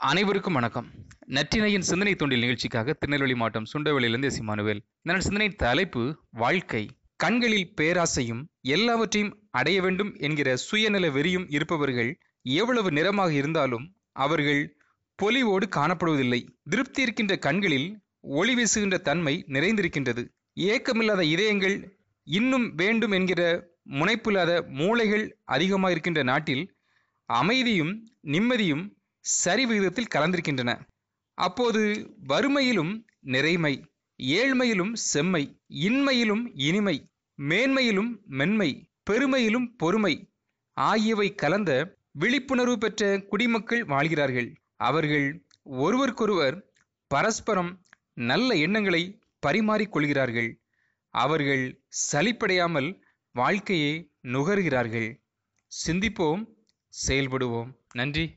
அனைவருக்கும் வணக்கம். நற்றினையின் சிந்தனை தொண்டில் நிகழ்ச்சிக்காக திருநெல்வேலி மாவட்டம் சுண்டவெளியிலிருந்து எஸ். இமானுவேல். இதனால் சிந்தனை தலைப்பு வாழ்க்கை. கண்களில் பேராசையும் எல்லாவற்றையும் அடைய வேண்டும் என்கிற சுயநல வெறியும் இருப்பவர்கள் எவ்வளவு நிறமாக இருந்தாலும் அவர்கள் பொலிவோடு காணப்படுவதில்லை. திருப்தி இருக்கின்ற கண்களில் ஒளி வீசுகின்ற தன்மை நிறைந்திருக்கின்றது. ஏக்கமில்லாத இதயங்கள் இன்னும் வேண்டும் என்கிற முனைப்பில்லாத மூளைகள் அதிகமாக இருக்கின்ற நாட்டில் அமைதியும் நிம்மதியும் சரி விகிதத்தில் கலந்திருக்கின்றன. அப்போது வறுமையிலும் நிறைமை ஏழ்மையிலும் செம்மை இன்மையிலும் இனிமை மேன்மையிலும் மென்மை பெருமையிலும் பொறுமை ஆகியவை கலந்த விழிப்புணர்வு பெற்ற குடிமக்கள் வாழ்கிறார்கள். அவர்கள் ஒருவருக்கொருவர் பரஸ்பரம் நல்ல எண்ணங்களை பரிமாறிக்கொள்கிறார்கள் அவர்கள் சலிப்படையாமல் வாழ்க்கையை நுகர்கிறார்கள். சிந்திப்போம் செயல்படுவோம். நன்றி.